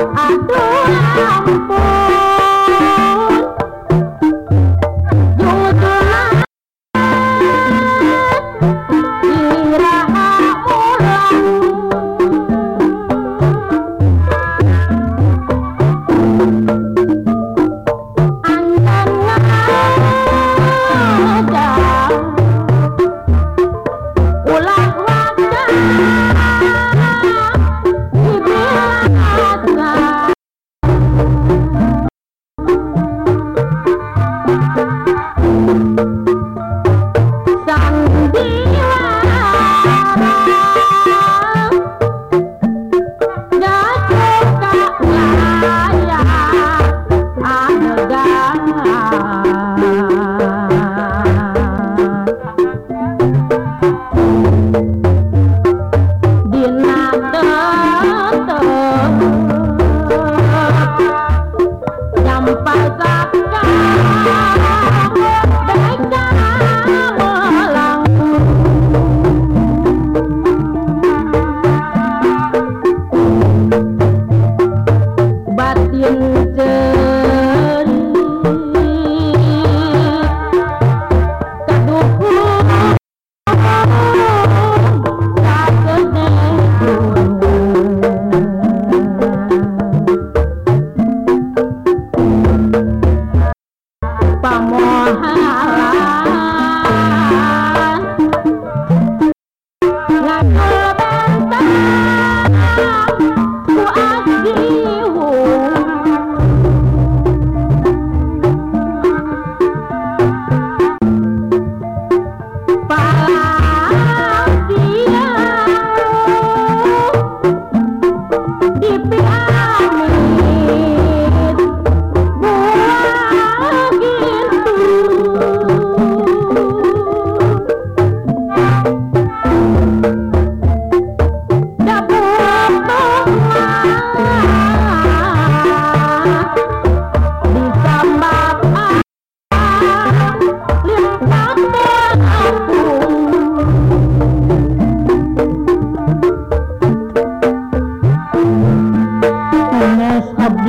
a tua alma.